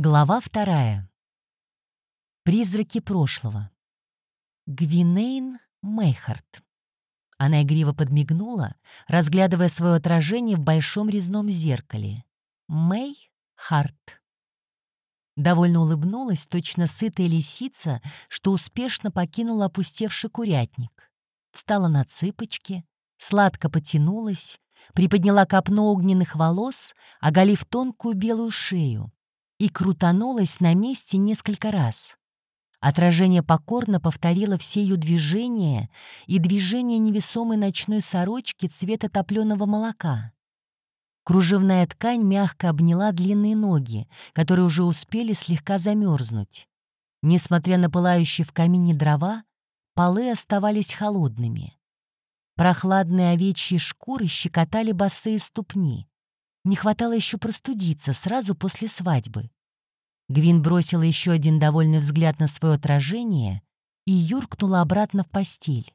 Глава вторая. Призраки прошлого. Гвинейн Мейхарт. Она игриво подмигнула, разглядывая свое отражение в большом резном зеркале. Мэй Харт. Довольно улыбнулась, точно сытая лисица, что успешно покинула опустевший курятник. Встала на цыпочки, сладко потянулась, приподняла копну огненных волос, оголив тонкую белую шею, и крутанулась на месте несколько раз. Отражение покорно повторило все ее движения и движение невесомой ночной сорочки цвета топленого молока. Кружевная ткань мягко обняла длинные ноги, которые уже успели слегка замерзнуть. Несмотря на пылающие в камине дрова, полы оставались холодными. Прохладные овечьи шкуры щекотали босые ступни. Не хватало еще простудиться сразу после свадьбы. Гвин бросила еще один довольный взгляд на свое отражение и юркнула обратно в постель.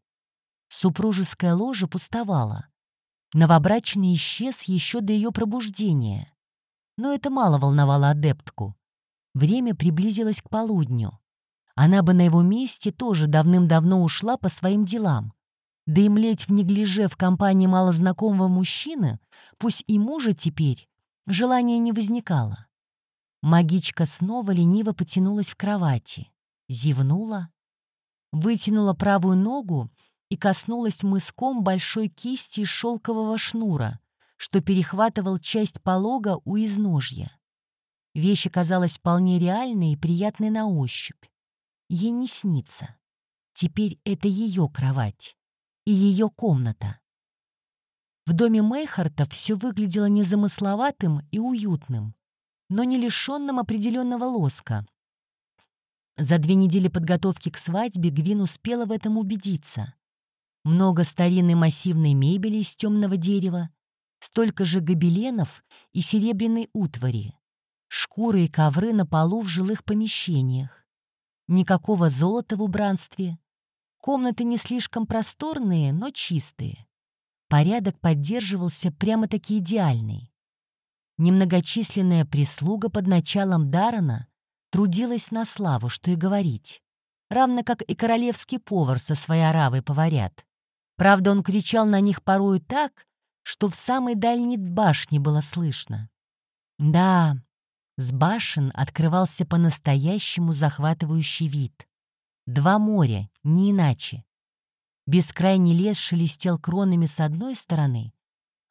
Супружеская ложа пустовала. Новобрачный исчез еще до ее пробуждения. Но это мало волновало адептку. Время приблизилось к полудню. Она бы на его месте тоже давным-давно ушла по своим делам. Да и млеть в неглиже в компании малознакомого мужчины, пусть и мужа теперь, желания не возникало. Магичка снова лениво потянулась в кровати, зевнула, вытянула правую ногу и коснулась мыском большой кисти шелкового шнура, что перехватывал часть полога у изножья. Вещь оказалась вполне реальной и приятной на ощупь. Ей не снится. Теперь это ее кровать и ее комната. В доме Мейхарта все выглядело незамысловатым и уютным, но не лишенным определенного лоска. За две недели подготовки к свадьбе Гвин успела в этом убедиться. Много старинной массивной мебели из темного дерева, столько же гобеленов и серебряной утвари, шкуры и ковры на полу в жилых помещениях. Никакого золота в убранстве, Комнаты не слишком просторные, но чистые. Порядок поддерживался прямо-таки идеальный. Немногочисленная прислуга под началом Дарана трудилась на славу, что и говорить. Равно как и королевский повар со своей оравой поварят. Правда, он кричал на них порою так, что в самой дальней башне было слышно. Да, с башен открывался по-настоящему захватывающий вид. Два моря, не иначе. Бескрайний лес шелестел кронами с одной стороны,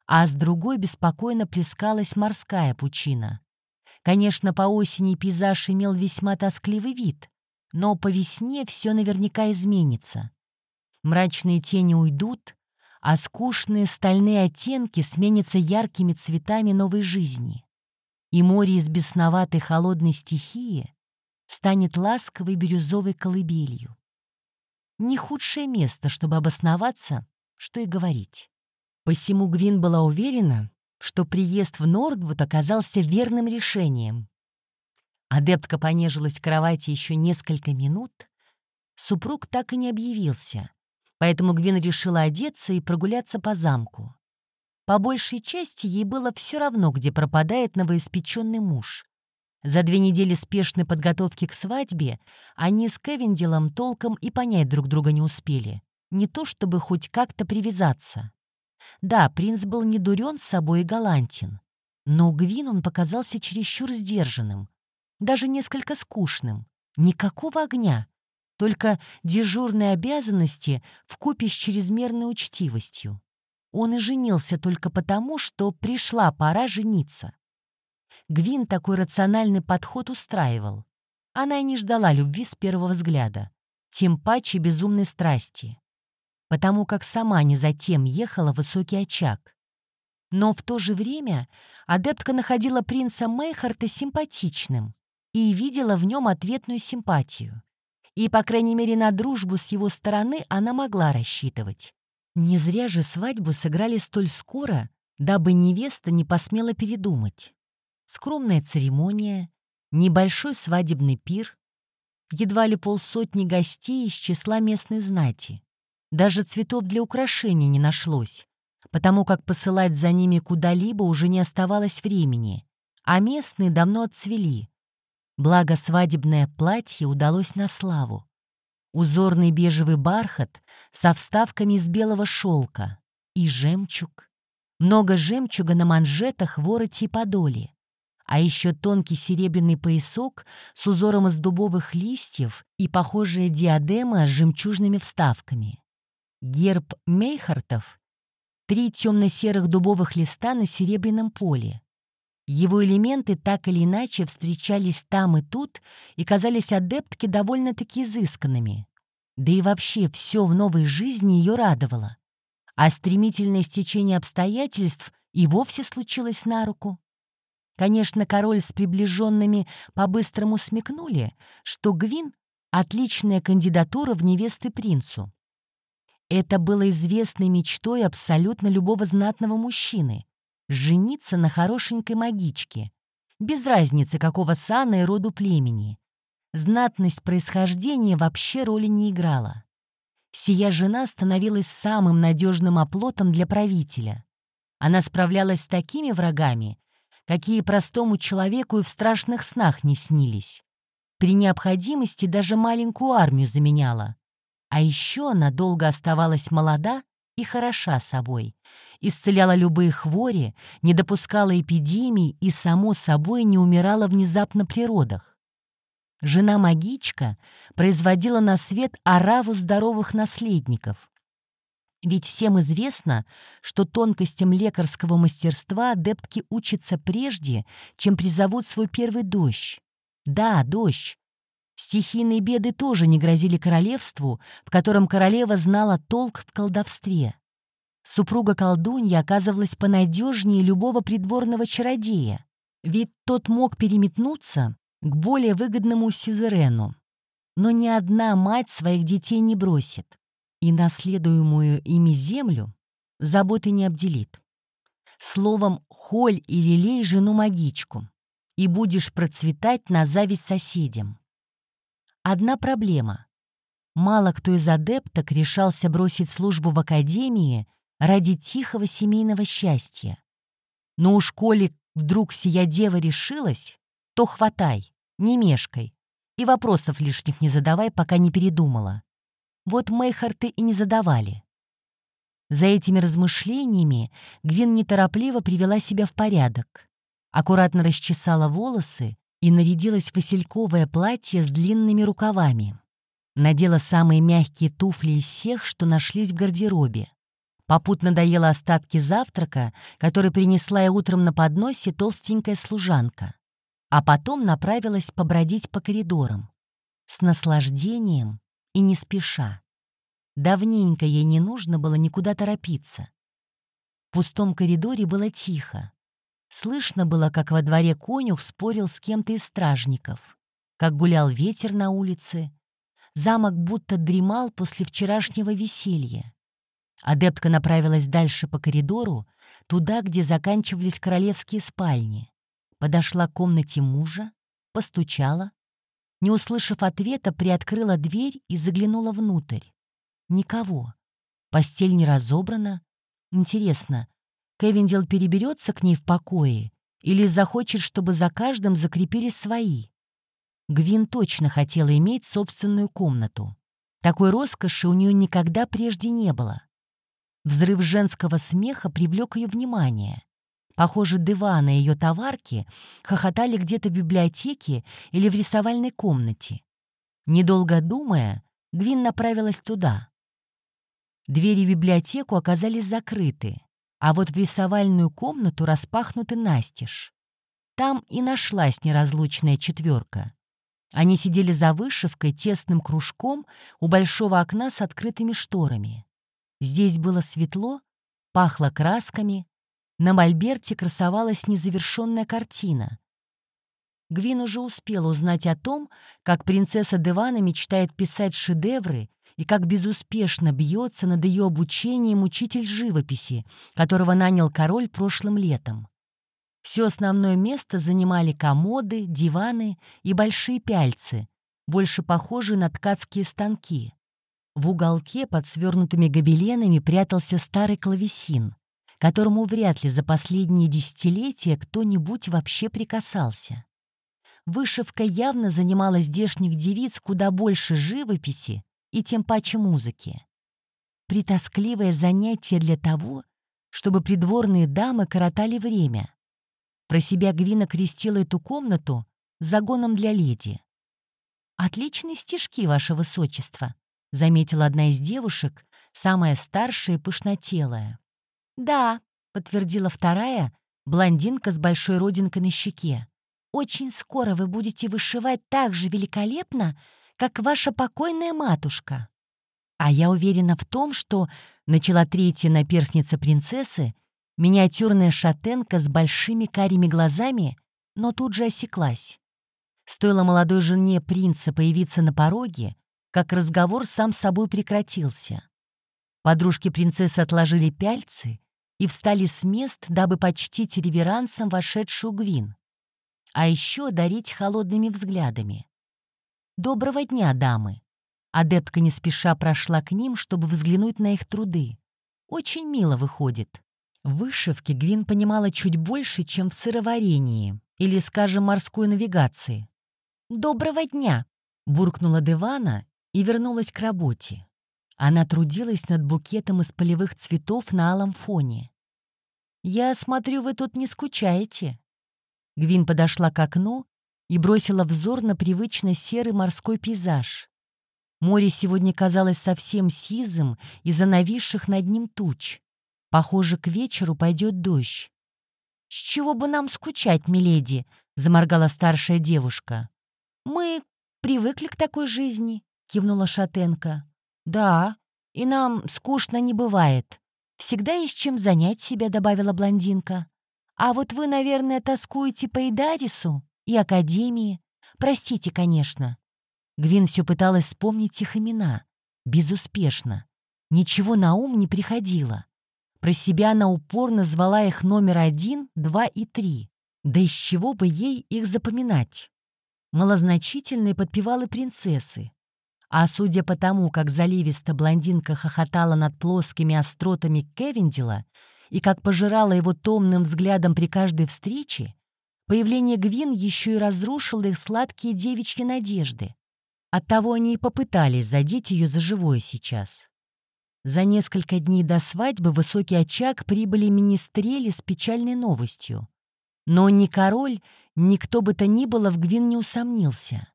а с другой беспокойно плескалась морская пучина. Конечно, по осени пейзаж имел весьма тоскливый вид, но по весне все наверняка изменится. Мрачные тени уйдут, а скучные стальные оттенки сменятся яркими цветами новой жизни. И море из бесноватой холодной стихии станет ласковой бирюзовой колыбелью. Не худшее место, чтобы обосноваться, что и говорить. Посему Гвин была уверена, что приезд в Нордвуд оказался верным решением. Адептка понежилась в кровати еще несколько минут. Супруг так и не объявился, поэтому Гвин решила одеться и прогуляться по замку. По большей части ей было все равно, где пропадает новоиспеченный муж. За две недели спешной подготовки к свадьбе они с Кевиндилом толком и понять друг друга не успели. Не то чтобы хоть как-то привязаться. Да, принц был не дурен с собой и галантен. Но Гвин он показался чересчур сдержанным. Даже несколько скучным. Никакого огня. Только дежурные обязанности вкупе с чрезмерной учтивостью. Он и женился только потому, что пришла пора жениться. Гвин такой рациональный подход устраивал. Она и не ждала любви с первого взгляда, тем паче безумной страсти, потому как сама не затем ехала в высокий очаг. Но в то же время адептка находила принца Мейхарта симпатичным и видела в нем ответную симпатию. И, по крайней мере, на дружбу с его стороны она могла рассчитывать. Не зря же свадьбу сыграли столь скоро, дабы невеста не посмела передумать скромная церемония, небольшой свадебный пир, едва ли полсотни гостей из числа местной знати. Даже цветов для украшений не нашлось, потому как посылать за ними куда-либо уже не оставалось времени, а местные давно отцвели. Благо свадебное платье удалось на славу. Узорный бежевый бархат со вставками из белого шелка и жемчуг. Много жемчуга на манжетах, вороте и подоле. А еще тонкий серебряный поясок с узором из дубовых листьев и похожая диадема с жемчужными вставками. Герб Мейхартов — три темно-серых дубовых листа на серебряном поле. Его элементы так или иначе встречались там и тут и казались адептке довольно-таки изысканными. Да и вообще все в новой жизни ее радовало. А стремительное стечение обстоятельств и вовсе случилось на руку. Конечно, король с приближенными по-быстрому смекнули, что Гвин — отличная кандидатура в невесты принцу. Это было известной мечтой абсолютно любого знатного мужчины — жениться на хорошенькой магичке, без разницы, какого сана и роду племени. Знатность происхождения вообще роли не играла. Сия жена становилась самым надежным оплотом для правителя. Она справлялась с такими врагами, какие простому человеку и в страшных снах не снились. При необходимости даже маленькую армию заменяла. А еще она долго оставалась молода и хороша собой, исцеляла любые хвори, не допускала эпидемий и, само собой, не умирала внезапно при родах. Жена-магичка производила на свет ораву здоровых наследников. Ведь всем известно, что тонкостям лекарского мастерства адептки учатся прежде, чем призовут свой первый дождь. Да, дождь, Стихийные беды тоже не грозили королевству, в котором королева знала толк в колдовстве. Супруга колдунья оказывалась понадежнее любого придворного чародея, ведь тот мог переметнуться к более выгодному сюзерену. Но ни одна мать своих детей не бросит, и наследуемую ими землю заботы не обделит. Словом, холь и лелей жену-магичку, и будешь процветать на зависть соседям. Одна проблема. Мало кто из адепток решался бросить службу в академии ради тихого семейного счастья. Но уж коли вдруг сия дева решилась, то хватай, не мешкай, и вопросов лишних не задавай, пока не передумала. Вот Мейхарты и не задавали. За этими размышлениями Гвин неторопливо привела себя в порядок, аккуратно расчесала волосы и нарядилась в васильковое платье с длинными рукавами. Надела самые мягкие туфли из всех, что нашлись в гардеробе. Попутно доела остатки завтрака, который принесла я утром на подносе толстенькая служанка. А потом направилась побродить по коридорам. С наслаждением и не спеша. Давненько ей не нужно было никуда торопиться. В пустом коридоре было тихо. Слышно было, как во дворе конюх спорил с кем-то из стражников, как гулял ветер на улице. Замок будто дремал после вчерашнего веселья. Адептка направилась дальше по коридору, туда, где заканчивались королевские спальни. Подошла к комнате мужа, постучала. Не услышав ответа, приоткрыла дверь и заглянула внутрь. Никого. Постель не разобрана. Интересно, Кевиндил переберется к ней в покое или захочет, чтобы за каждым закрепили свои. Гвин точно хотела иметь собственную комнату. Такой роскоши у нее никогда прежде не было. Взрыв женского смеха привлек ее внимание. Похоже, диваны ее товарки хохотали где-то в библиотеке или в рисовальной комнате. Недолго думая, Гвин направилась туда. Двери в библиотеку оказались закрыты а вот в рисовальную комнату распахнуты настежь. Там и нашлась неразлучная четверка. Они сидели за вышивкой тесным кружком у большого окна с открытыми шторами. Здесь было светло, пахло красками, на мольберте красовалась незавершенная картина. Гвин уже успел узнать о том, как принцесса Девана мечтает писать шедевры и как безуспешно бьется над ее обучением учитель живописи, которого нанял король прошлым летом. Все основное место занимали комоды, диваны и большие пяльцы, больше похожие на ткацкие станки. В уголке под свернутыми гобеленами прятался старый клавесин, которому вряд ли за последние десятилетия кто-нибудь вообще прикасался. вышивка явно занимала здешних девиц куда больше живописи и тем паче музыки. Притоскливое занятие для того, чтобы придворные дамы коротали время. Про себя Гвина крестила эту комнату загоном для леди. «Отличные стишки, ваше высочество», — заметила одна из девушек, самая старшая и пышнотелая. «Да», — подтвердила вторая, блондинка с большой родинкой на щеке. «Очень скоро вы будете вышивать так же великолепно, как ваша покойная матушка». «А я уверена в том, что...» — начала третья наперсница принцессы, миниатюрная шатенка с большими карими глазами, но тут же осеклась. Стоило молодой жене принца появиться на пороге, как разговор сам собой прекратился. Подружки принцессы отложили пяльцы и встали с мест, дабы почтить реверансом вошедшую Гвин, а еще дарить холодными взглядами. «Доброго дня, дамы!» Адептка не спеша прошла к ним, чтобы взглянуть на их труды. Очень мило выходит. В вышивке Гвин понимала чуть больше, чем в сыроварении или, скажем, морской навигации. «Доброго дня!» — буркнула Девана и вернулась к работе. Она трудилась над букетом из полевых цветов на алом фоне. «Я смотрю, вы тут не скучаете». Гвин подошла к окну и бросила взор на привычно серый морской пейзаж. Море сегодня казалось совсем сизым из-за нависших над ним туч. Похоже, к вечеру пойдет дождь. «С чего бы нам скучать, миледи?» — заморгала старшая девушка. «Мы привыкли к такой жизни», — кивнула Шатенко. «Да, и нам скучно не бывает. Всегда есть чем занять себя», — добавила блондинка. «А вот вы, наверное, тоскуете по Идарису и Академии. Простите, конечно». Гвин все пыталась вспомнить их имена. Безуспешно. Ничего на ум не приходило. Про себя она упорно звала их номер один, два и три. Да из чего бы ей их запоминать? малозначительные подпевалы принцессы. А судя по тому, как заливисто блондинка хохотала над плоскими остротами Кевиндила и как пожирала его томным взглядом при каждой встрече, появление Гвин еще и разрушило их сладкие девичьи надежды. Оттого они и попытались задеть ее за живое сейчас. За несколько дней до свадьбы в высокий очаг прибыли министрели с печальной новостью. Но ни король, ни кто бы то ни было в Гвин не усомнился.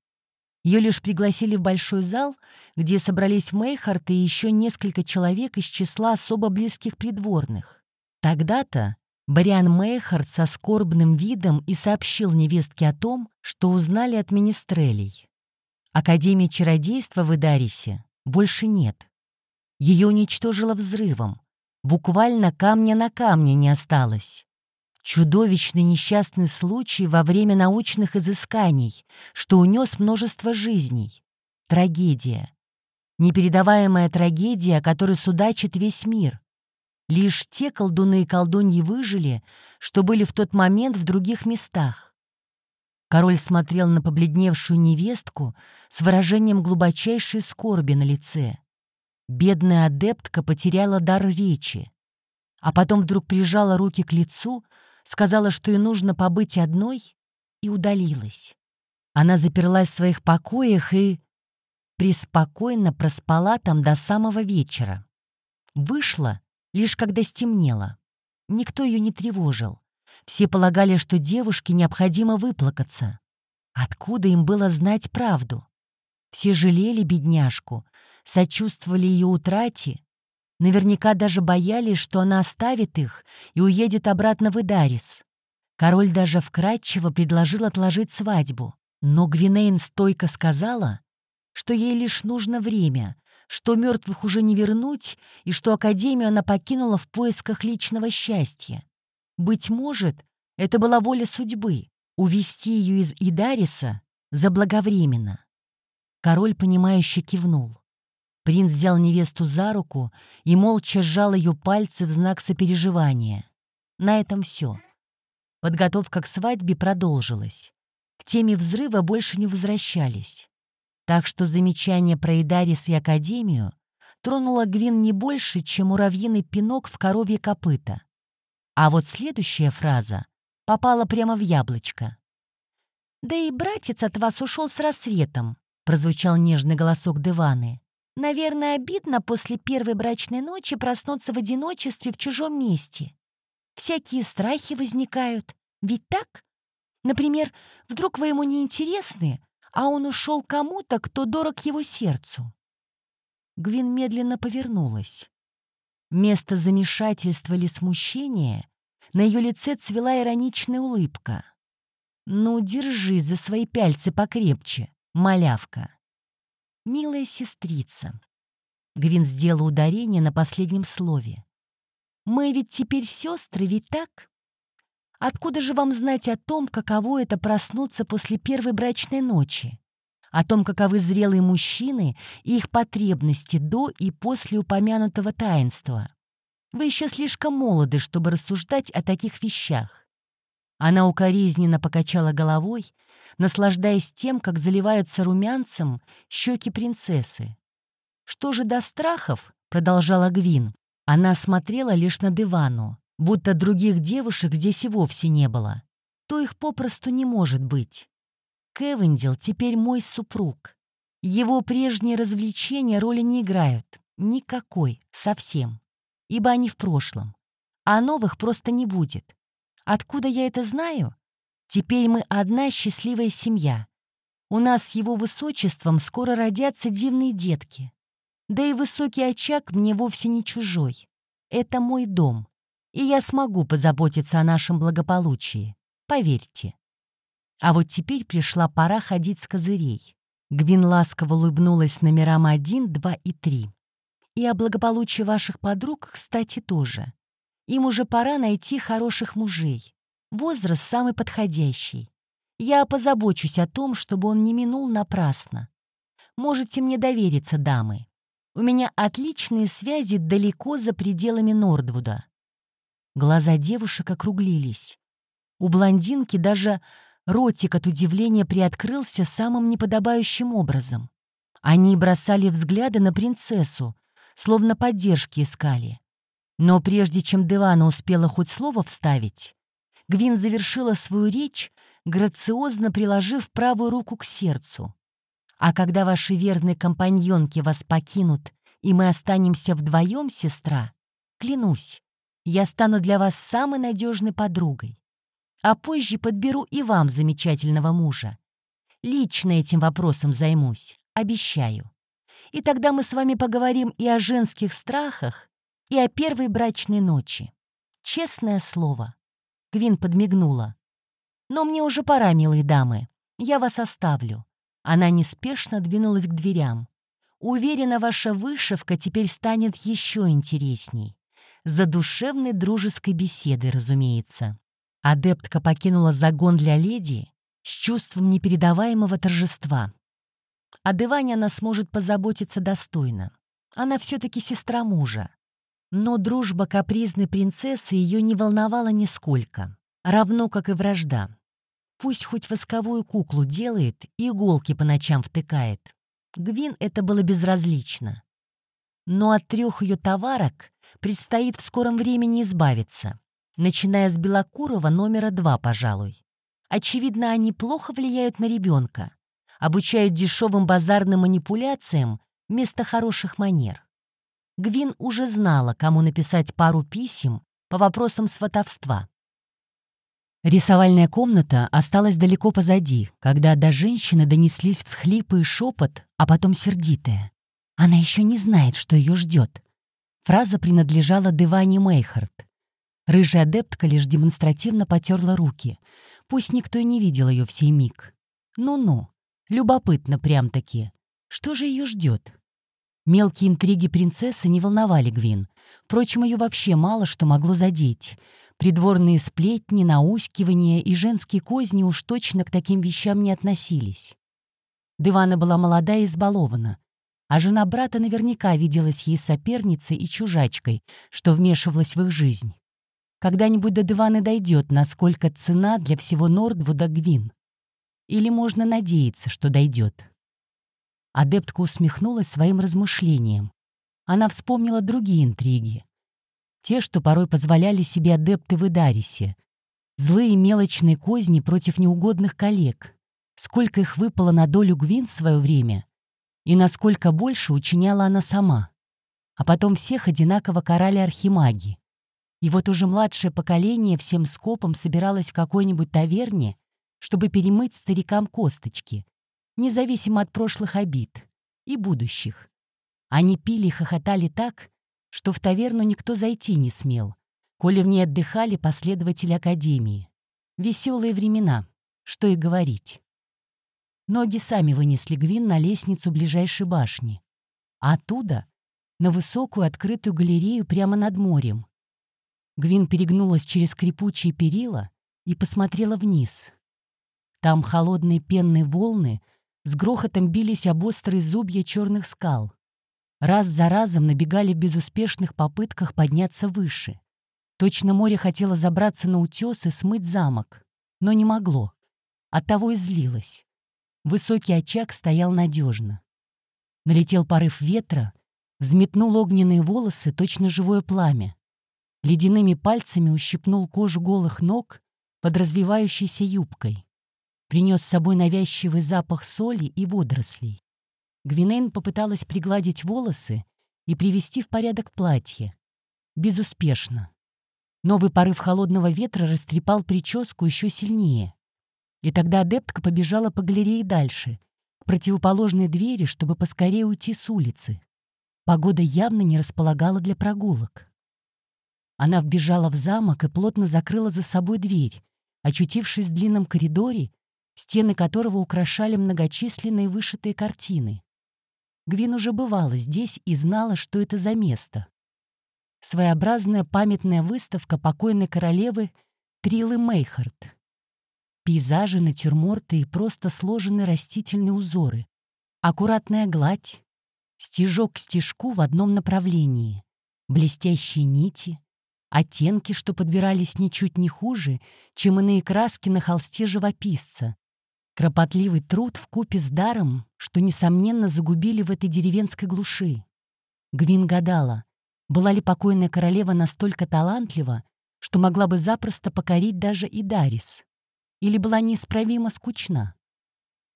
Ее лишь пригласили в большой зал, где собрались Мейхарт и еще несколько человек из числа особо близких придворных. Тогда-то Бариан Мейхард со скорбным видом и сообщил невестке о том, что узнали от министрелей. Академии чародейства в Идарисе больше нет. Ее уничтожило взрывом. Буквально камня на камне не осталось. Чудовищный несчастный случай во время научных изысканий, что унес множество жизней. Трагедия. Непередаваемая трагедия, о которой судачит весь мир. Лишь те колдуны и колдуньи выжили, что были в тот момент в других местах. Король смотрел на побледневшую невестку с выражением глубочайшей скорби на лице. Бедная адептка потеряла дар речи, а потом вдруг прижала руки к лицу, сказала, что ей нужно побыть одной, и удалилась. Она заперлась в своих покоях и преспокойно проспала там до самого вечера. Вышла, лишь когда стемнело. Никто ее не тревожил. Все полагали, что девушке необходимо выплакаться. Откуда им было знать правду? Все жалели бедняжку, сочувствовали ее утрате Наверняка даже боялись, что она оставит их и уедет обратно в Идарис. Король даже вкратчиво предложил отложить свадьбу. Но Гвинейн стойко сказала, что ей лишь нужно время, что мертвых уже не вернуть и что Академию она покинула в поисках личного счастья. Быть может, это была воля судьбы — увести ее из Идариса заблаговременно. Король, понимающе кивнул. Принц взял невесту за руку и молча сжал ее пальцы в знак сопереживания. На этом все. Подготовка к свадьбе продолжилась. К теме взрыва больше не возвращались. Так что замечание про Идарис и Академию тронуло Гвин не больше, чем муравьиный пинок в коровье копыта. А вот следующая фраза попала прямо в яблочко. «Да и братец от вас ушел с рассветом», — прозвучал нежный голосок Деваны. «Наверное, обидно после первой брачной ночи проснуться в одиночестве в чужом месте. Всякие страхи возникают. Ведь так? Например, вдруг вы ему не интересны, а он ушел кому-то, кто дорог его сердцу». Гвин медленно повернулась. Вместо замешательства или смущения на ее лице цвела ироничная улыбка. «Ну, держи за свои пяльцы покрепче, малявка». «Милая сестрица», — Гвин сделал ударение на последнем слове. «Мы ведь теперь сестры, ведь так? Откуда же вам знать о том, каково это проснуться после первой брачной ночи? О том, каковы зрелые мужчины и их потребности до и после упомянутого таинства? Вы еще слишком молоды, чтобы рассуждать о таких вещах. Она укоризненно покачала головой, наслаждаясь тем, как заливаются румянцем щеки принцессы. «Что же до страхов?» — продолжала Гвин. Она смотрела лишь на дивану, будто других девушек здесь и вовсе не было. То их попросту не может быть. Кевендил теперь мой супруг. Его прежние развлечения роли не играют. Никакой, совсем ибо они в прошлом, а новых просто не будет. Откуда я это знаю? Теперь мы одна счастливая семья. У нас с его высочеством скоро родятся дивные детки. Да и высокий очаг мне вовсе не чужой. Это мой дом, и я смогу позаботиться о нашем благополучии. Поверьте. А вот теперь пришла пора ходить с козырей. Гвин ласково улыбнулась номерам 1, 2 и 3. И о благополучии ваших подруг, кстати, тоже. Им уже пора найти хороших мужей. Возраст самый подходящий. Я позабочусь о том, чтобы он не минул напрасно. Можете мне довериться, дамы. У меня отличные связи далеко за пределами Нордвуда. Глаза девушек округлились. У блондинки даже ротик от удивления приоткрылся самым неподобающим образом. Они бросали взгляды на принцессу, словно поддержки искали. Но прежде чем Девана успела хоть слово вставить, Гвин завершила свою речь, грациозно приложив правую руку к сердцу. «А когда ваши верные компаньонки вас покинут, и мы останемся вдвоем, сестра, клянусь, я стану для вас самой надежной подругой. А позже подберу и вам замечательного мужа. Лично этим вопросом займусь, обещаю и тогда мы с вами поговорим и о женских страхах, и о первой брачной ночи. Честное слово». Гвин подмигнула. «Но мне уже пора, милые дамы. Я вас оставлю». Она неспешно двинулась к дверям. «Уверена, ваша вышивка теперь станет еще интересней. За душевной дружеской беседой, разумеется». Адептка покинула загон для леди с чувством непередаваемого торжества. О Деване она сможет позаботиться достойно. Она все-таки сестра мужа. Но дружба капризной принцессы ее не волновала нисколько, равно как и вражда. Пусть хоть восковую куклу делает и иголки по ночам втыкает. Гвин это было безразлично. Но от трех ее товарок предстоит в скором времени избавиться, начиная с Белокурова номера два, пожалуй. Очевидно, они плохо влияют на ребенка, обучают дешевым базарным манипуляциям вместо хороших манер. Гвин уже знала, кому написать пару писем по вопросам сватовства. Рисовальная комната осталась далеко позади, когда до женщины донеслись всхлипы и шепот, а потом сердитая. Она еще не знает, что ее ждет. Фраза принадлежала Деване Мейхард. Рыжая адептка лишь демонстративно потерла руки. Пусть никто и не видел ее в сей миг. Ну-ну, Любопытно прям-таки. Что же ее ждет? Мелкие интриги принцессы не волновали Гвин. Впрочем, ее вообще мало что могло задеть. Придворные сплетни, наускивания и женские козни уж точно к таким вещам не относились. Дывана была молода и избалована, а жена брата наверняка виделась ей соперницей и чужачкой, что вмешивалась в их жизнь. Когда-нибудь до Дываны дойдет, насколько цена для всего Нордвуда Гвин. Или можно надеяться, что дойдет? Адептка усмехнулась своим размышлением. Она вспомнила другие интриги. Те, что порой позволяли себе адепты в Идарисе. Злые мелочные козни против неугодных коллег. сколько их выпало на долю Гвин в свое время и насколько больше учиняла она сама. А потом всех одинаково карали архимаги. И вот уже младшее поколение всем скопом собиралось в какой-нибудь таверне, чтобы перемыть старикам косточки, независимо от прошлых обид и будущих. Они пили и хохотали так, что в таверну никто зайти не смел, коли в ней отдыхали последователи Академии. Веселые времена, что и говорить. Ноги сами вынесли Гвин на лестницу ближайшей башни. А оттуда — на высокую открытую галерею прямо над морем. Гвин перегнулась через скрипучие перила и посмотрела вниз. Там холодные пенные волны с грохотом бились об острые зубья черных скал. Раз за разом набегали в безуспешных попытках подняться выше. Точно море хотело забраться на утес и смыть замок, но не могло. Оттого и злилось. Высокий очаг стоял надежно. Налетел порыв ветра, взметнул огненные волосы, точно живое пламя. Ледяными пальцами ущипнул кожу голых ног под развивающейся юбкой. Принес с собой навязчивый запах соли и водорослей. Гвинейн попыталась пригладить волосы и привести в порядок платье. Безуспешно. Новый порыв холодного ветра растрепал прическу еще сильнее. И тогда адептка побежала по галерее дальше, к противоположной двери, чтобы поскорее уйти с улицы. Погода явно не располагала для прогулок. Она вбежала в замок и плотно закрыла за собой дверь, очутившись в длинном коридоре, стены которого украшали многочисленные вышитые картины. Гвин уже бывала здесь и знала, что это за место. Своеобразная памятная выставка покойной королевы Трилы Мейхард. Пейзажи, натюрморты и просто сложенные растительные узоры. Аккуратная гладь, стежок к стежку в одном направлении, блестящие нити, оттенки, что подбирались ничуть не хуже, чем иные краски на холсте живописца. Кропотливый труд в купе с даром, что, несомненно, загубили в этой деревенской глуши. Гвин гадала, была ли покойная королева настолько талантлива, что могла бы запросто покорить даже и Дарис? Или была неисправимо скучна?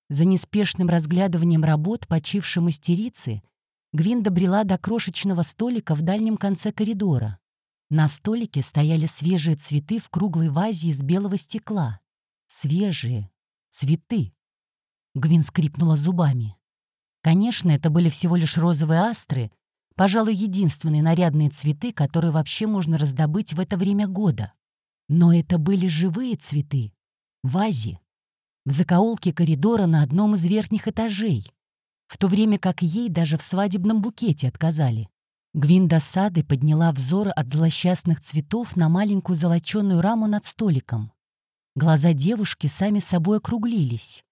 За неспешным разглядыванием работ почившей мастерицы Гвин добрела до крошечного столика в дальнем конце коридора. На столике стояли свежие цветы в круглой вазе из белого стекла. Свежие цветы. Гвин скрипнула зубами. Конечно, это были всего лишь розовые астры, Пожалуй, единственные нарядные цветы, которые вообще можно раздобыть в это время года. Но это были живые цветы. В вазе. В закоулке коридора на одном из верхних этажей. В то время как ей даже в свадебном букете отказали. Гвин досады подняла взор от злосчастных цветов на маленькую золоченую раму над столиком. Глаза девушки сами собой округлились.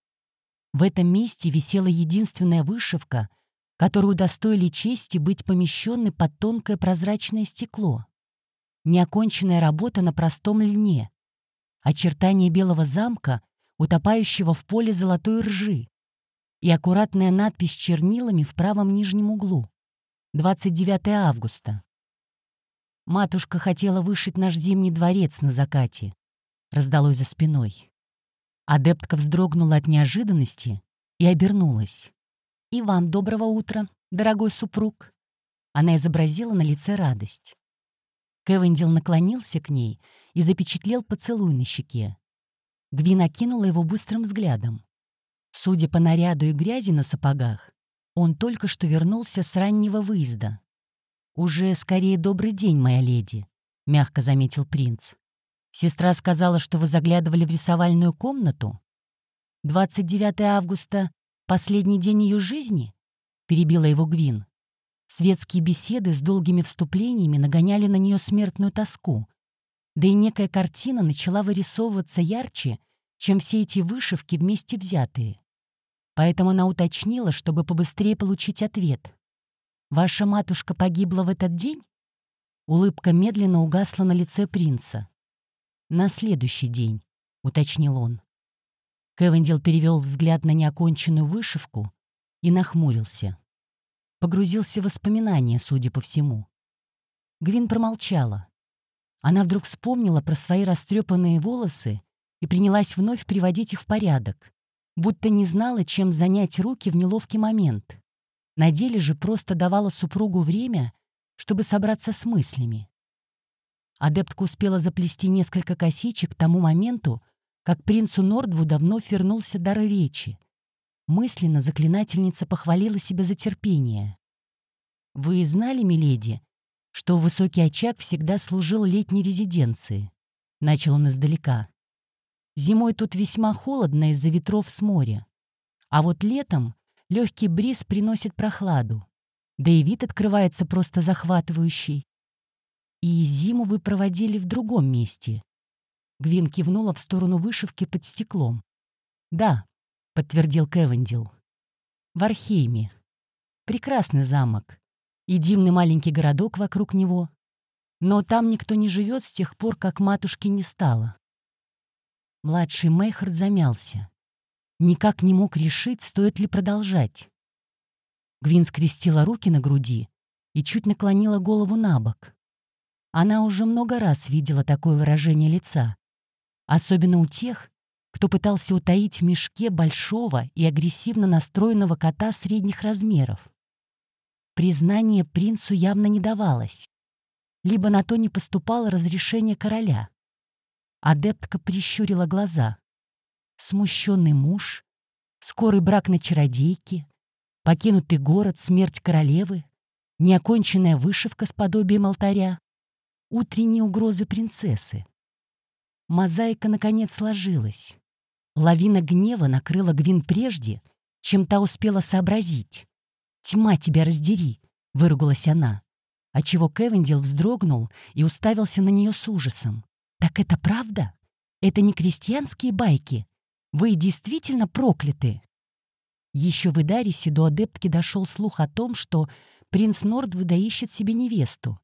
В этом месте висела единственная вышивка — которую удостоили чести быть помещенной под тонкое прозрачное стекло. Неоконченная работа на простом льне. Очертания белого замка, утопающего в поле золотой ржи. И аккуратная надпись чернилами в правом нижнем углу. 29 августа. Матушка хотела вышить наш зимний дворец на закате. Раздалось за спиной. Адептка вздрогнула от неожиданности и обернулась. «И вам доброго утра, дорогой супруг!» Она изобразила на лице радость. Кевендил наклонился к ней и запечатлел поцелуй на щеке. Гвин окинула его быстрым взглядом. Судя по наряду и грязи на сапогах, он только что вернулся с раннего выезда. «Уже скорее добрый день, моя леди», — мягко заметил принц. «Сестра сказала, что вы заглядывали в рисовальную комнату?» «29 августа Последний день ее жизни? Перебила его Гвин. Светские беседы с долгими вступлениями нагоняли на нее смертную тоску. Да и некая картина начала вырисовываться ярче, чем все эти вышивки вместе взятые. Поэтому она уточнила, чтобы побыстрее получить ответ. «Ваша матушка погибла в этот день?» Улыбка медленно угасла на лице принца. «На следующий день», — уточнил он. Кевендил перевел взгляд на неоконченную вышивку и нахмурился. Погрузился в воспоминания, судя по всему. Гвин промолчала. Она вдруг вспомнила про свои растрепанные волосы и принялась вновь приводить их в порядок. будто не знала, чем занять руки в неловкий момент. На деле же просто давала супругу время, чтобы собраться с мыслями. Адептка успела заплести несколько косичек к тому моменту, как принцу Нордву вновь вернулся дар речи. Мысленно заклинательница похвалила себя за терпение. «Вы знали, миледи, что высокий очаг всегда служил летней резиденцией?» Начал он издалека. «Зимой тут весьма холодно из-за ветров с моря. А вот летом легкий бриз приносит прохладу. Да и вид открывается просто захватывающий. И зиму вы проводили в другом месте. Гвин кивнула в сторону вышивки под стеклом. «Да», — подтвердил Кевендил. «В Архейме. Прекрасный замок. И дивный маленький городок вокруг него. Но там никто не живет с тех пор, как матушки не стало». Младший Мейхард замялся. Никак не мог решить, стоит ли продолжать. Гвин скрестила руки на груди и чуть наклонила голову на бок. Она уже много раз видела такое выражение лица, особенно у тех, кто пытался утаить в мешке большого и агрессивно настроенного кота средних размеров. Признание принцу явно не давалось, либо на то не поступало разрешение короля. Адептка прищурила глаза. Смущенный муж, скорый брак на чародейке, покинутый город, смерть королевы, неоконченная вышивка с подобием алтаря, утренние угрозы принцессы. Мозаика, наконец, сложилась. Лавина гнева накрыла Гвин прежде, чем та успела сообразить. «Тьма тебя раздери!» — выругалась она, отчего Кевендил вздрогнул и уставился на нее с ужасом. «Так это правда? Это не крестьянские байки? Вы действительно прокляты?» Еще в Идарисе до адептки дошел слух о том, что принц Нордвуда ищет себе невесту.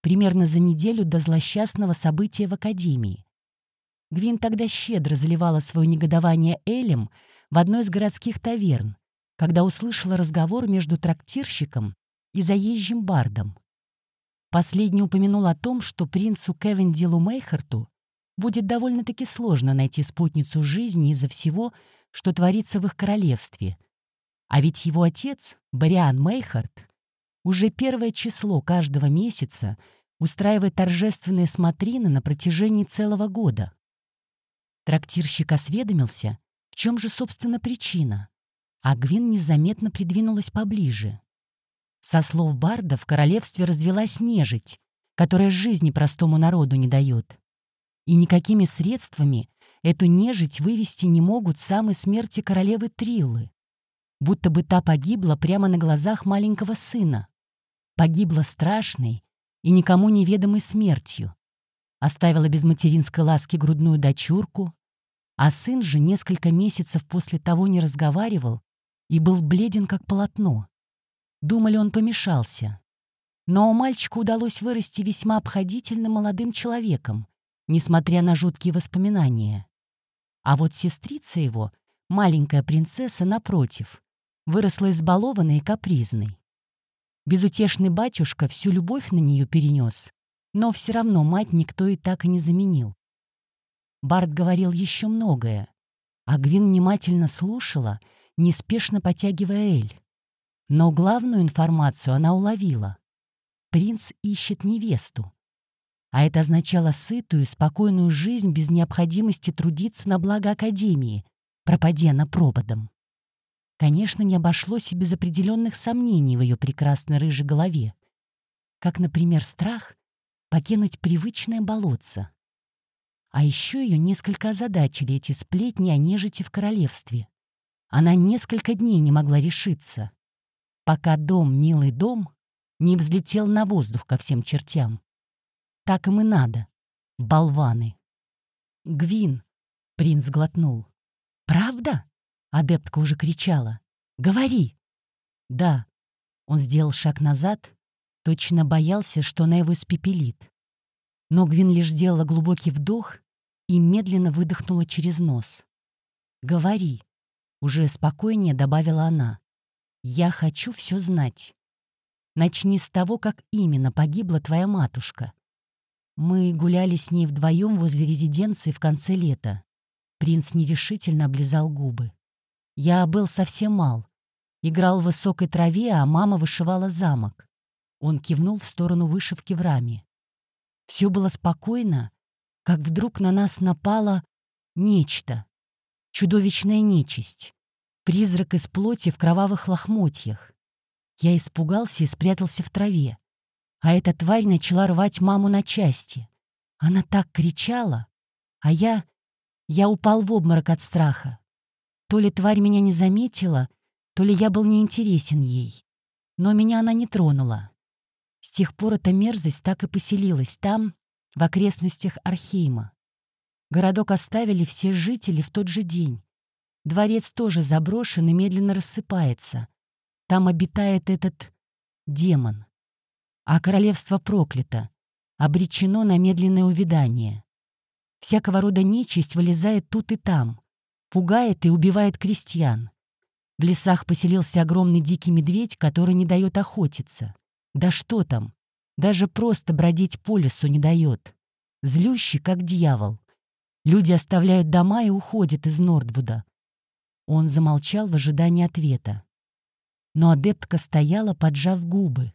Примерно за неделю до злосчастного события в Академии. Гвин тогда щедро заливала свое негодование Элем в одной из городских таверн, когда услышала разговор между трактирщиком и заезжим бардом. Последний упомянул о том, что принцу Кевиндилу Мейхарту будет довольно-таки сложно найти спутницу жизни из-за всего, что творится в их королевстве. А ведь его отец, Бариан Мейхарт, уже первое число каждого месяца устраивает торжественные смотрины на протяжении целого года. Трактирщик осведомился, в чем же, собственно, причина, а Гвин незаметно придвинулась поближе. Со слов Барда в королевстве развелась нежить, которая жизни простому народу не дает. И никакими средствами эту нежить вывести не могут самой смерти королевы Триллы. Будто бы та погибла прямо на глазах маленького сына. Погибла страшной и никому неведомой смертью. Оставила без материнской ласки грудную дочурку, а сын же несколько месяцев после того не разговаривал и был бледен, как полотно. Думали, он помешался. Но мальчику удалось вырасти весьма обходительным молодым человеком, несмотря на жуткие воспоминания. А вот сестрица его, маленькая принцесса, напротив, выросла избалованной и капризной. Безутешный батюшка всю любовь на нее перенес, но все равно мать никто и так и не заменил. Барт говорил еще многое, а Гвин внимательно слушала, неспешно потягивая Эль. Но главную информацию она уловила. Принц ищет невесту. А это означало сытую, спокойную жизнь без необходимости трудиться на благо Академии, пропадя на проводом. Конечно, не обошлось и без определенных сомнений в ее прекрасной рыжей голове. Как, например, страх покинуть привычное болотце. А еще ее несколько озадачили эти сплетни о нежити в королевстве. Она несколько дней не могла решиться, пока дом, милый дом, не взлетел на воздух ко всем чертям. Так им и надо, болваны. «Гвин!» — принц глотнул. «Правда?» — адептка уже кричала. «Говори!» «Да». Он сделал шаг назад, точно боялся, что она его испепелит. Но Гвин лишь сделала глубокий вдох и медленно выдохнула через нос. «Говори», — уже спокойнее добавила она. «Я хочу все знать. Начни с того, как именно погибла твоя матушка. Мы гуляли с ней вдвоем возле резиденции в конце лета. Принц нерешительно облизал губы. Я был совсем мал. Играл в высокой траве, а мама вышивала замок. Он кивнул в сторону вышивки в раме. Все было спокойно, как вдруг на нас напало нечто. Чудовищная нечисть. Призрак из плоти в кровавых лохмотьях. Я испугался и спрятался в траве. А эта тварь начала рвать маму на части. Она так кричала, а я... Я упал в обморок от страха. То ли тварь меня не заметила, то ли я был неинтересен ей. Но меня она не тронула. С тех пор эта мерзость так и поселилась там, в окрестностях Архейма. Городок оставили все жители в тот же день. Дворец тоже заброшен и медленно рассыпается. Там обитает этот демон. А королевство проклято, обречено на медленное увядание. Всякого рода нечисть вылезает тут и там, пугает и убивает крестьян. В лесах поселился огромный дикий медведь, который не дает охотиться. Да что там, даже просто бродить по лесу не дает. Злющий, как дьявол. Люди оставляют дома и уходят из Нордвуда. Он замолчал в ожидании ответа. Но адептка стояла, поджав губы.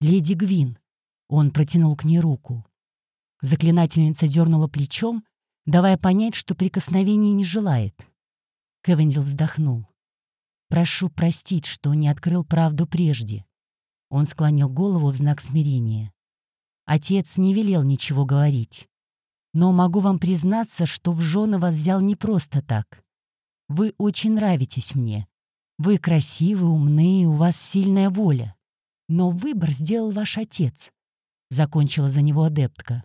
«Леди Гвин», — он протянул к ней руку. Заклинательница дернула плечом, давая понять, что прикосновений не желает. Кевендил вздохнул. «Прошу простить, что не открыл правду прежде». Он склонил голову в знак смирения. Отец не велел ничего говорить. Но могу вам признаться, что в жены вас взял не просто так. Вы очень нравитесь мне. Вы красивы, умны, у вас сильная воля. Но выбор сделал ваш отец», — закончила за него адептка.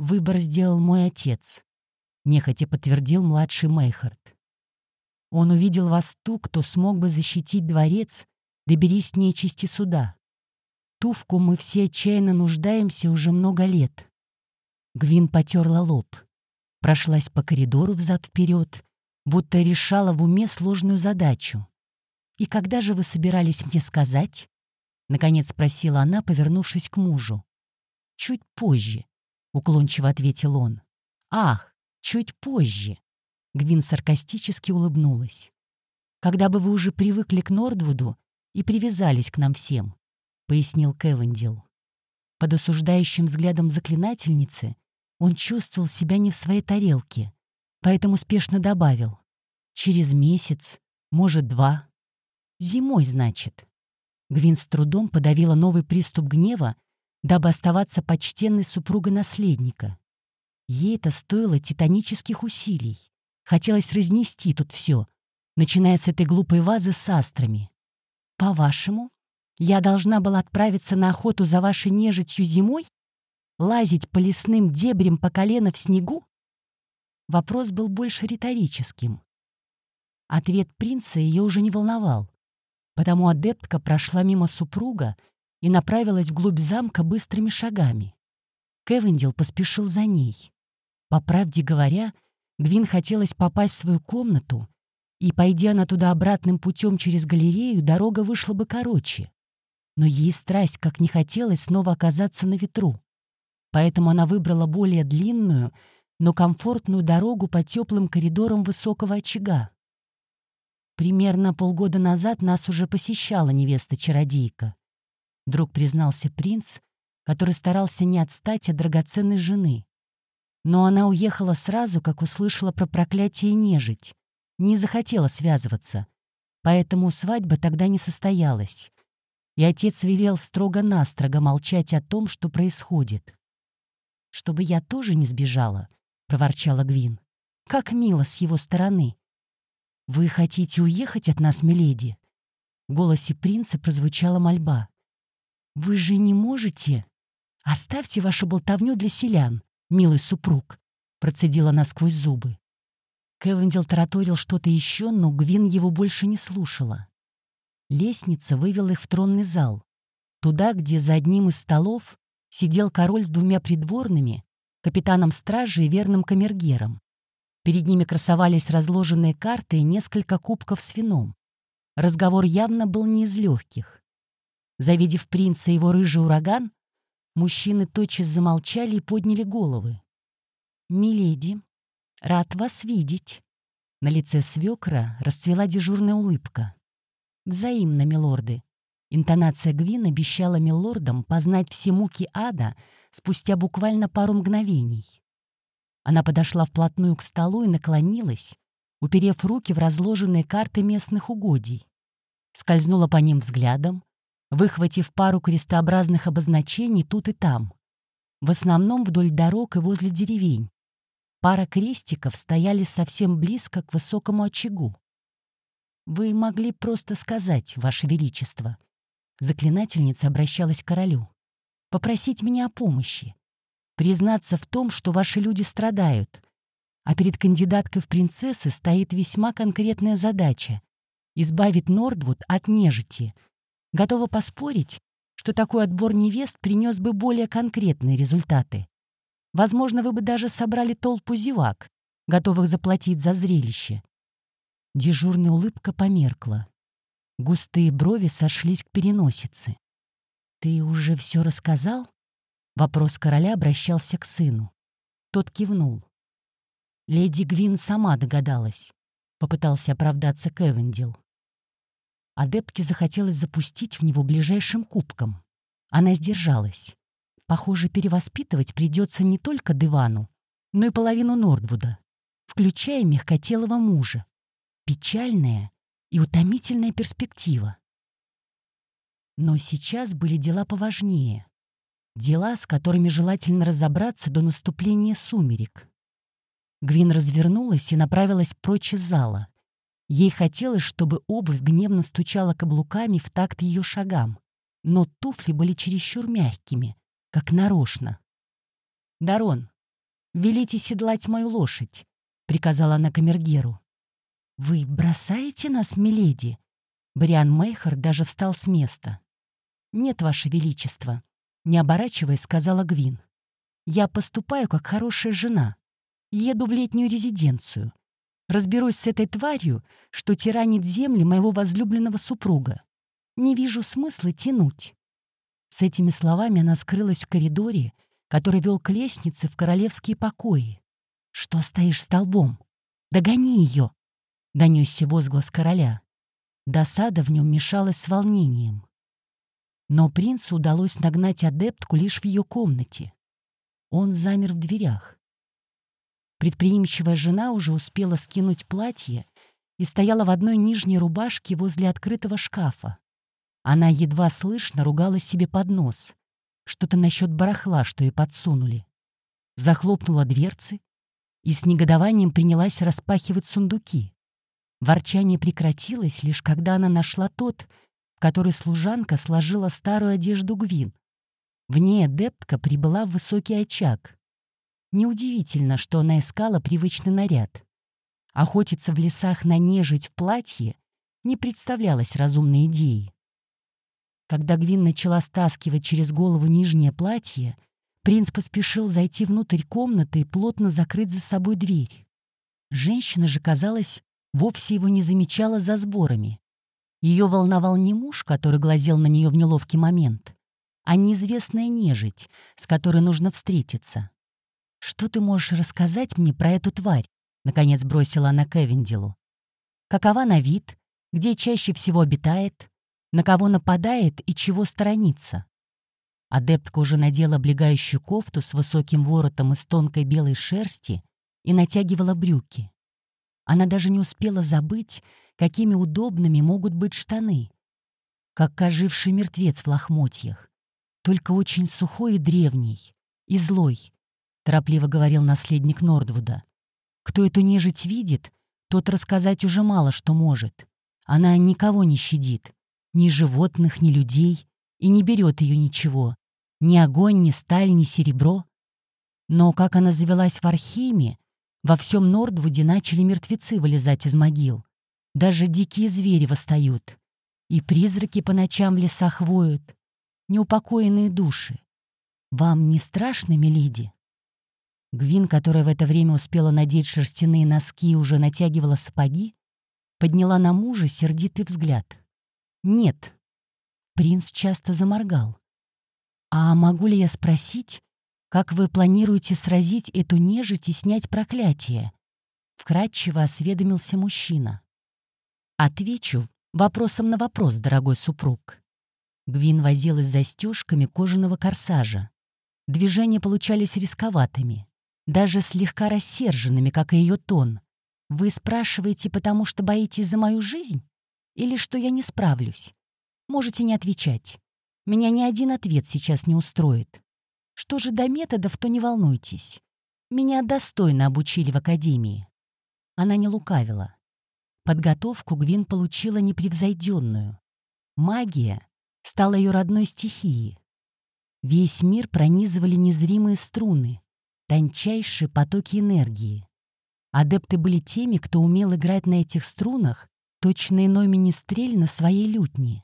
«Выбор сделал мой отец», — нехотя подтвердил младший Мейхард. «Он увидел вас ту, кто смог бы защитить дворец, доберись нечисти суда. Ту, в ком мы все отчаянно нуждаемся уже много лет. Гвин потерла лоб. Прошлась по коридору взад-вперед, будто решала в уме сложную задачу. «И когда же вы собирались мне сказать?» Наконец спросила она, повернувшись к мужу. «Чуть позже», — уклончиво ответил он. «Ах, чуть позже!» Гвин саркастически улыбнулась. «Когда бы вы уже привыкли к Нордвуду и привязались к нам всем», — пояснил Кевендил. Под осуждающим взглядом заклинательницы он чувствовал себя не в своей тарелке, поэтому спешно добавил. «Через месяц, может, два. Зимой, значит». Гвин с трудом подавила новый приступ гнева, дабы оставаться почтенной супругой наследника. Ей это стоило титанических усилий. Хотелось разнести тут все, начиная с этой глупой вазы с астрами. «По-вашему, я должна была отправиться на охоту за вашей нежитью зимой? Лазить по лесным дебрям по колено в снегу? Вопрос был больше риторическим. Ответ принца ее уже не волновал, потому адептка прошла мимо супруга и направилась вглубь замка быстрыми шагами. Кевендил поспешил за ней. По правде говоря, Гвин хотелось попасть в свою комнату, и, пойдя она туда обратным путем через галерею, дорога вышла бы короче но ей страсть как не хотелось снова оказаться на ветру. Поэтому она выбрала более длинную, но комфортную дорогу по теплым коридорам высокого очага. Примерно полгода назад нас уже посещала невеста-чародейка. Вдруг признался принц, который старался не отстать от драгоценной жены. Но она уехала сразу, как услышала про проклятие нежить. Не захотела связываться. Поэтому свадьба тогда не состоялась и отец велел строго-настрого молчать о том, что происходит. «Чтобы я тоже не сбежала», — проворчала Гвин. «Как мило с его стороны». «Вы хотите уехать от нас, миледи?» В голосе принца прозвучала мольба. «Вы же не можете...» «Оставьте вашу болтовню для селян, милый супруг», — процедила она сквозь зубы. Кевендил тараторил что-то еще, но Гвин его больше не слушала. Лестница вывела их в тронный зал, туда, где за одним из столов сидел король с двумя придворными, капитаном стражи и верным камергером. Перед ними красовались разложенные карты и несколько кубков с вином. Разговор явно был не из легких. Завидев принца и его рыжий ураган, мужчины тотчас замолчали и подняли головы. «Миледи, рад вас видеть», На лице свекра расцвела дежурная улыбка. «Взаимно, милорды». Интонация Гвин обещала милордам познать все муки ада спустя буквально пару мгновений. Она подошла вплотную к столу и наклонилась, уперев руки в разложенные карты местных угодий. Скользнула по ним взглядом, выхватив пару крестообразных обозначений тут и там. В основном вдоль дорог и возле деревень. Пара крестиков стояли совсем близко к высокому очагу. «Вы могли просто сказать, Ваше Величество». Заклинательница обращалась к королю. «Попросить меня о помощи. Признаться в том, что ваши люди страдают. А перед кандидаткой в принцессы стоит весьма конкретная задача — избавить Нордвуд от нежити — Готова поспорить, что такой отбор невест принес бы более конкретные результаты. Возможно, вы бы даже собрали толпу зевак, готовых заплатить за зрелище. Дежурная улыбка померкла. Густые брови сошлись к переносице. «Ты уже все рассказал?» Вопрос короля обращался к сыну. Тот кивнул. Леди Гвин сама догадалась. Попытался оправдаться Кевендил. Адептке захотелось запустить в него ближайшим кубком. Она сдержалась. Похоже, перевоспитывать придется не только Дивану, но и половину Нордвуда, включая мягкотелого мужа. Печальная и утомительная перспектива. Но сейчас были дела поважнее. Дела, с которыми желательно разобраться до наступления сумерек. Гвин развернулась и направилась прочь из зала, Ей хотелось, чтобы обувь гневно стучала каблуками в такт ее шагам, но туфли были чересчур мягкими, как нарочно. «Дарон, велите седлать мою лошадь», — приказала она камергеру. «Вы бросаете нас, миледи?» Бриан Мейхер даже встал с места. «Нет, Ваше Величество», — не оборачиваясь, сказала Гвин. «Я поступаю как хорошая жена. Еду в летнюю резиденцию. Разберусь с этой тварью, что тиранит земли моего возлюбленного супруга. Не вижу смысла тянуть». С этими словами она скрылась в коридоре, который вел к лестнице в королевские покои. «Что стоишь столбом? Догони ее!» — донесся возглас короля. Досада в нем мешалась с волнением. Но принцу удалось нагнать адептку лишь в ее комнате. Он замер в дверях. Предприимчивая жена уже успела скинуть платье и стояла в одной нижней рубашке возле открытого шкафа. Она едва слышно ругала себе под нос. Что-то насчет барахла, что ей подсунули. Захлопнула дверцы и с негодованием принялась распахивать сундуки. Ворчание прекратилось лишь когда она нашла тот, в который служанка сложила старую одежду Гвин. В ней адептка прибыла в высокий очаг. Неудивительно, что она искала привычный наряд. Охотиться в лесах на нежить в платье не представлялось разумной идеей. Когда Гвин начала стаскивать через голову нижнее платье, принц поспешил зайти внутрь комнаты и плотно закрыть за собой дверь. Женщина же, казалось, вовсе его не замечала за сборами. Ее волновал не муж, который глазел на нее в неловкий момент, а неизвестная нежить, с которой нужно встретиться. «Что ты можешь рассказать мне про эту тварь?» — наконец бросила она Кевиндилу. «Какова на вид? Где чаще всего обитает? На кого нападает и чего сторонится?» Адептка уже надела облегающую кофту с высоким воротом из тонкой белой шерсти и натягивала брюки. Она даже не успела забыть, какими удобными могут быть штаны, как оживший мертвец в лохмотьях, только очень сухой и древний, и злой, — торопливо говорил наследник Нордвуда. «Кто эту нежить видит, тот рассказать уже мало что может. Она никого не щадит, ни животных, ни людей, и не берет ее ничего. Ни огонь, ни сталь, ни серебро. Но как она завелась в Архиме, во всем Нордвуде начали мертвецы вылезать из могил. Даже дикие звери восстают. И призраки по ночам в лесах воют. Неупокоенные души. Вам не страшно, миледи?» Гвин, которая в это время успела надеть шерстяные носки и уже натягивала сапоги, подняла на мужа сердитый взгляд. «Нет». Принц часто заморгал. «А могу ли я спросить, как вы планируете сразить эту нежить и снять проклятие? Вкратчиво осведомился мужчина. «Отвечу вопросом на вопрос, дорогой супруг». Гвин возилась застежками кожаного корсажа. Движения получались рисковатыми, даже слегка рассерженными, как и ее тон. «Вы спрашиваете, потому что боитесь за мою жизнь? Или что я не справлюсь? Можете не отвечать. Меня ни один ответ сейчас не устроит. Что же до методов, то не волнуйтесь. Меня достойно обучили в академии». Она не лукавила. Подготовку Гвин получила непревзойденную. Магия стала ее родной стихией. Весь мир пронизывали незримые струны, тончайшие потоки энергии. Адепты были теми, кто умел играть на этих струнах, точно иной министрель на своей лютне.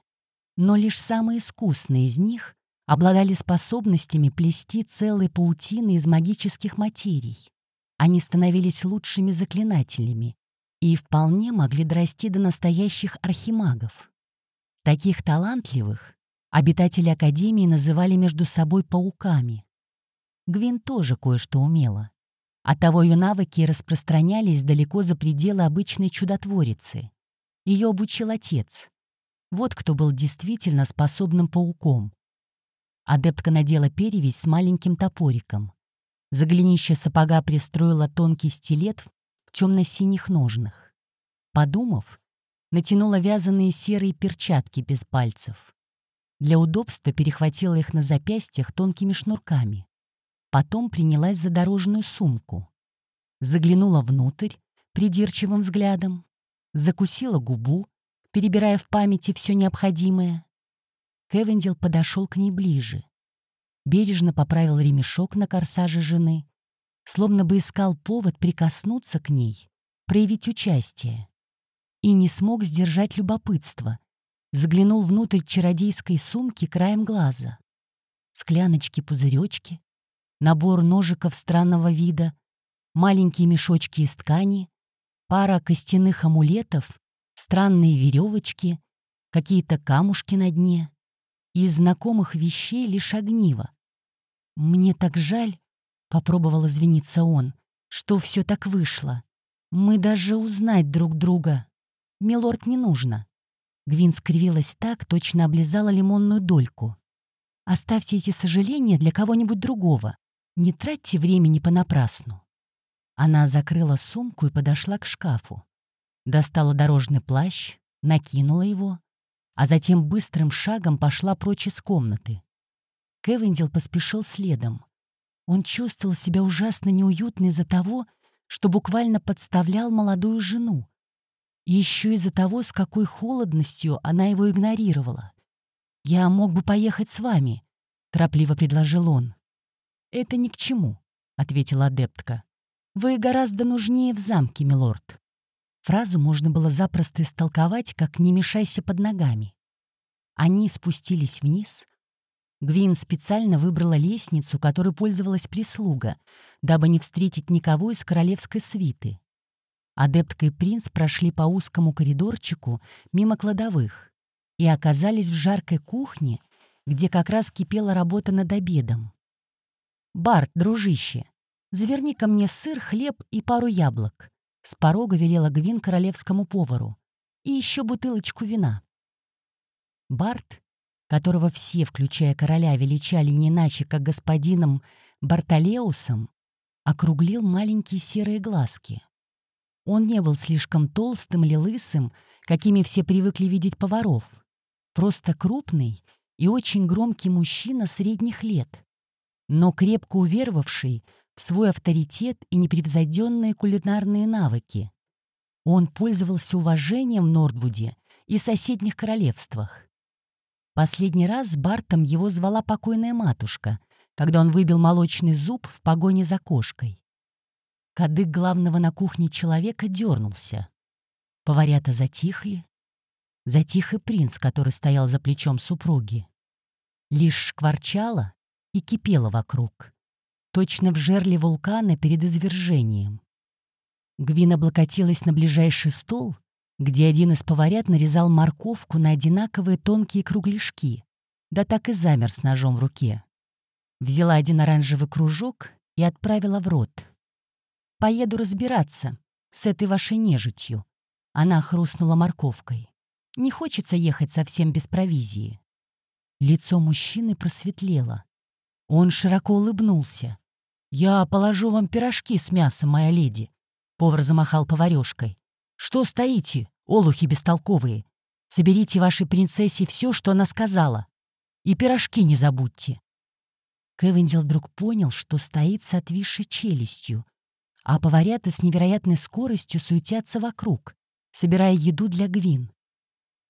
Но лишь самые искусные из них обладали способностями плести целые паутины из магических материй. Они становились лучшими заклинателями и вполне могли дорасти до настоящих архимагов. Таких талантливых обитатели Академии называли между собой пауками. Гвин тоже кое-что умела. Оттого ее навыки распространялись далеко за пределы обычной чудотворицы. Ее обучил отец. Вот кто был действительно способным пауком. Адептка надела перевязь с маленьким топориком. За голенище сапога пристроила тонкий стилет в темно-синих ножнах. Подумав, натянула вязаные серые перчатки без пальцев. Для удобства перехватила их на запястьях тонкими шнурками. Потом принялась за дорожную сумку. Заглянула внутрь придирчивым взглядом, закусила губу, перебирая в памяти все необходимое. Кевендил подошел к ней ближе. Бережно поправил ремешок на корсаже жены, словно бы искал повод прикоснуться к ней, проявить участие. И не смог сдержать любопытство. Заглянул внутрь чародейской сумки краем глаза. Скляночки-пузыречки, набор ножиков странного вида, маленькие мешочки из ткани, пара костяных амулетов, странные веревочки, какие-то камушки на дне. Из знакомых вещей лишь огниво. «Мне так жаль», — попробовал извиниться он, — «что все так вышло. Мы даже узнать друг друга. Милорд не нужно». Гвин скривилась так, точно облизала лимонную дольку. «Оставьте эти сожаления для кого-нибудь другого. Не тратьте времени понапрасну». Она закрыла сумку и подошла к шкафу. Достала дорожный плащ, накинула его, а затем быстрым шагом пошла прочь из комнаты. Кевиндил поспешил следом. Он чувствовал себя ужасно неуютно из-за того, что буквально подставлял молодую жену. И еще из-за того, с какой холодностью она его игнорировала. «Я мог бы поехать с вами», — торопливо предложил он. «Это ни к чему», — ответила адептка. «Вы гораздо нужнее в замке, милорд». Фразу можно было запросто истолковать, как «не мешайся под ногами». Они спустились вниз. Гвин специально выбрала лестницу, которой пользовалась прислуга, дабы не встретить никого из королевской свиты. Адептка и принц прошли по узкому коридорчику мимо кладовых и оказались в жаркой кухне, где как раз кипела работа над обедом. «Барт, дружище, заверни ко мне сыр, хлеб и пару яблок», — с порога велела Гвин королевскому повару. «И еще бутылочку вина». Барт, которого все, включая короля, величали не иначе, как господином Бартолеусом, округлил маленькие серые глазки. Он не был слишком толстым или лысым, какими все привыкли видеть поваров. Просто крупный и очень громкий мужчина средних лет но крепко уверовавший в свой авторитет и непревзойденные кулинарные навыки. Он пользовался уважением в Нордвуде и соседних королевствах. Последний раз Бартом его звала покойная матушка, когда он выбил молочный зуб в погоне за кошкой. Кадык главного на кухне человека дернулся. Поварята затихли. Затих и принц, который стоял за плечом супруги. Лишь шкварчала и кипела вокруг, точно в жерле вулкана перед извержением. Гвин облокотилась на ближайший стол, где один из поварят нарезал морковку на одинаковые тонкие кругляшки, да так и замер с ножом в руке. Взяла один оранжевый кружок и отправила в рот. «Поеду разбираться», — с этой вашей нежитью?» Она хрустнула морковкой. «Не хочется ехать совсем без провизии». Лицо мужчины просветлело. Он широко улыбнулся. «Я положу вам пирожки с мясом, моя леди», — повар замахал поварешкой. «Что стоите, олухи бестолковые? Соберите вашей принцессе все, что она сказала. И пирожки не забудьте». Кевиндил вдруг понял, что стоит с отвисшей челюстью, а поварята с невероятной скоростью суетятся вокруг, собирая еду для Гвин.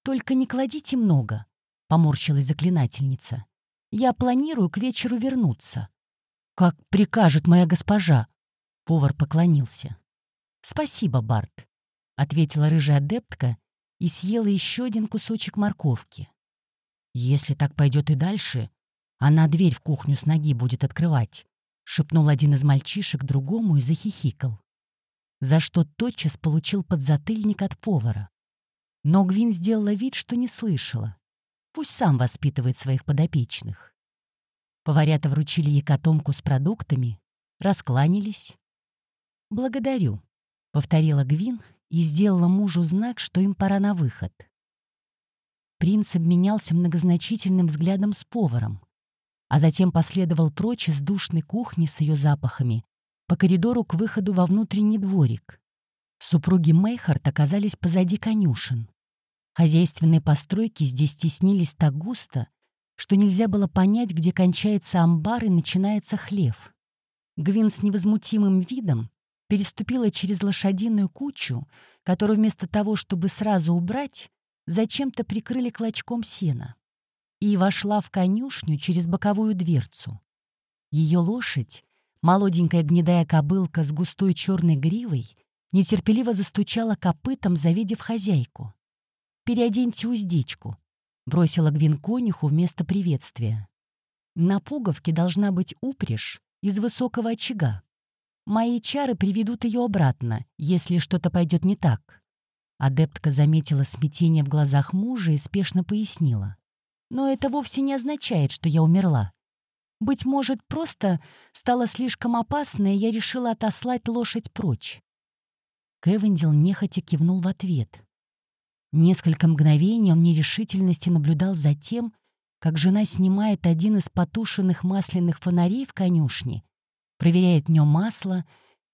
«Только не кладите много», — поморщилась заклинательница. «Я планирую к вечеру вернуться». «Как прикажет моя госпожа», — повар поклонился. «Спасибо, Барт», — ответила рыжая адептка и съела еще один кусочек морковки. «Если так пойдет и дальше, она дверь в кухню с ноги будет открывать», — шепнул один из мальчишек другому и захихикал. За что тотчас получил подзатыльник от повара. Но Гвин сделала вид, что не слышала. Пусть сам воспитывает своих подопечных. Поварята вручили ей котомку с продуктами, раскланялись. «Благодарю», — повторила Гвин и сделала мужу знак, что им пора на выход. Принц обменялся многозначительным взглядом с поваром, а затем последовал прочь из душной кухни с ее запахами по коридору к выходу во внутренний дворик. Супруги Мейхарт оказались позади конюшен. Хозяйственные постройки здесь теснились так густо, что нельзя было понять, где кончается амбар и начинается хлев. Гвин с невозмутимым видом переступила через лошадиную кучу, которую вместо того, чтобы сразу убрать, зачем-то прикрыли клочком сена и вошла в конюшню через боковую дверцу. Ее лошадь, молоденькая гнедая кобылка с густой черной гривой, нетерпеливо застучала копытом, завидев хозяйку. «Переоденьте уздечку», — бросила Гвин конюху вместо приветствия. «На пуговке должна быть упряжь из высокого очага. Мои чары приведут ее обратно, если что-то пойдет не так». Адептка заметила смятение в глазах мужа и спешно пояснила. Но это вовсе не означает, что я умерла. Быть может, просто стало слишком опасно, и я решила отослать лошадь прочь. Кевиндил нехотя кивнул в ответ. Несколько мгновений он нерешительности наблюдал за тем, как жена снимает один из потушенных масляных фонарей в конюшне, проверяет в нем масло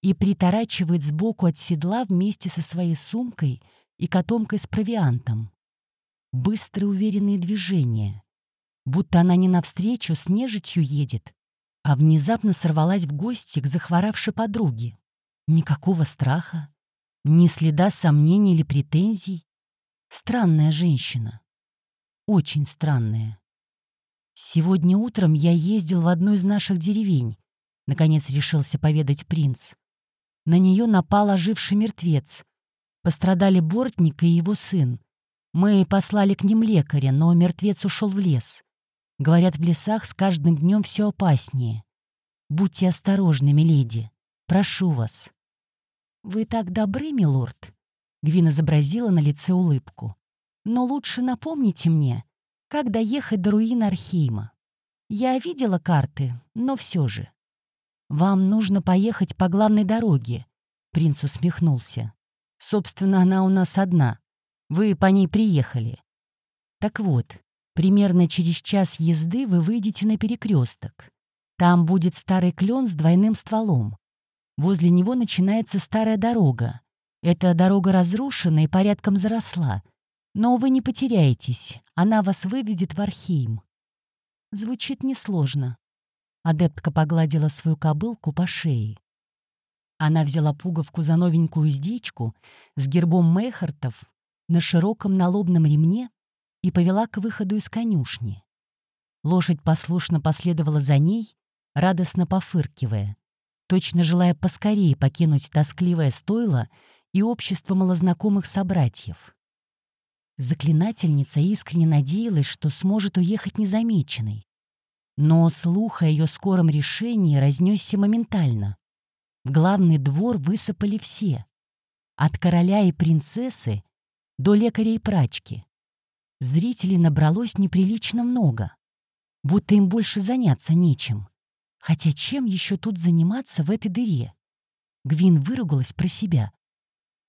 и приторачивает сбоку от седла вместе со своей сумкой и котомкой с провиантом быстрые уверенные движения, будто она не навстречу с нежитью едет, а внезапно сорвалась в гости к захворавшей подруге. Никакого страха, ни следа сомнений или претензий. Странная женщина. Очень странная. Сегодня утром я ездил в одну из наших деревень, наконец решился поведать принц. На нее напал оживший мертвец. Пострадали Бортник и его сын. Мы послали к ним лекаря, но мертвец ушел в лес. Говорят, в лесах с каждым днем все опаснее. Будьте осторожны, миледи. Прошу вас. Вы так добры, милорд. Гвин изобразила на лице улыбку. Но лучше напомните мне, как доехать до руин Архейма. Я видела карты, но все же. Вам нужно поехать по главной дороге. Принц усмехнулся. Собственно, она у нас одна. Вы по ней приехали. Так вот, примерно через час езды вы выйдете на перекресток. Там будет старый клен с двойным стволом. Возле него начинается старая дорога. Эта дорога разрушена и порядком заросла. Но вы не потеряетесь, она вас выведет в Архейм. Звучит несложно. Адептка погладила свою кобылку по шее. Она взяла пуговку за новенькую уздечку с гербом Мейхартов на широком налобном ремне и повела к выходу из конюшни. Лошадь послушно последовала за ней, радостно пофыркивая, точно желая поскорее покинуть тоскливое стойло и общество малознакомых собратьев. Заклинательница искренне надеялась, что сможет уехать незамеченной. Но слух о ее скором решении разнесся моментально. В главный двор высыпали все. От короля и принцессы до лекаря и прачки. Зрителей набралось неприлично много, будто им больше заняться нечем. Хотя чем еще тут заниматься в этой дыре? Гвин выругалась про себя.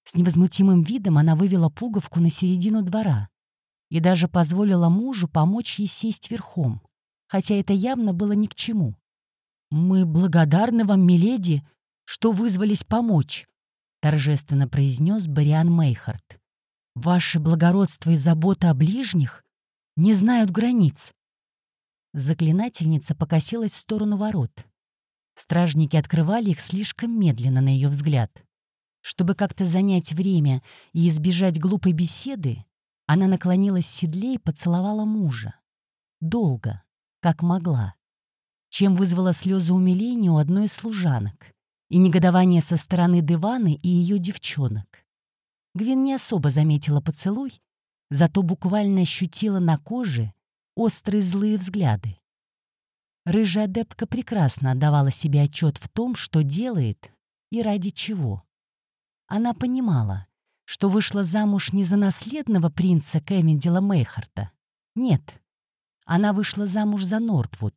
С невозмутимым видом она вывела пуговку на середину двора и даже позволила мужу помочь ей сесть верхом, хотя это явно было ни к чему. «Мы благодарны вам, миледи, что вызвались помочь», — торжественно произнес Бариан Мейхард. «Ваше благородство и забота о ближних не знают границ». Заклинательница покосилась в сторону ворот. Стражники открывали их слишком медленно, на ее взгляд. Чтобы как-то занять время и избежать глупой беседы, она наклонилась в седле и поцеловала мужа. Долго, как могла. Чем вызвала слезы умиления у одной из служанок и негодование со стороны Деваны и ее девчонок. Гвин не особо заметила поцелуй, зато буквально ощутила на коже острые злые взгляды. Рыжая адептка прекрасно отдавала себе отчет в том, что делает и ради чего. Она понимала, что вышла замуж не за наследного принца Кэмендила Мейхарта. Нет, она вышла замуж за Нортвуд,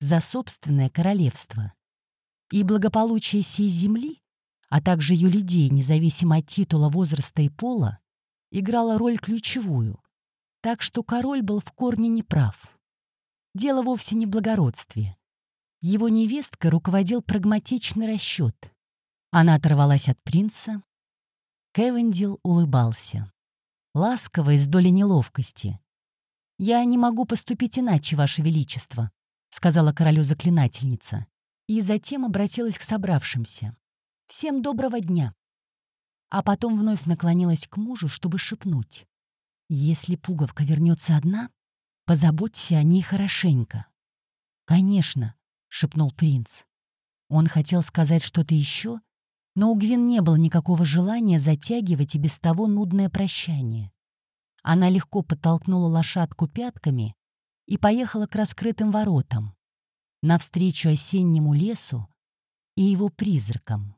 за собственное королевство. И благополучие сей земли, а также ее людей, независимо от титула, возраста и пола, играло роль ключевую. Так что король был в корне неправ. Дело вовсе не в благородстве. Его невестка руководил прагматичный расчет. Она оторвалась от принца. Кевендил улыбался. Ласково и с долей неловкости. «Я не могу поступить иначе, Ваше Величество», — сказала королю заклинательница. И затем обратилась к собравшимся. «Всем доброго дня». А потом вновь наклонилась к мужу, чтобы шепнуть. «Если пуговка вернется одна, позаботься о ней хорошенько». «Конечно», — шепнул принц. Он хотел сказать что-то еще, но у Гвин не было никакого желания затягивать и без того нудное прощание. Она легко подтолкнула лошадку пятками и поехала к раскрытым воротам, навстречу осеннему лесу и его призракам.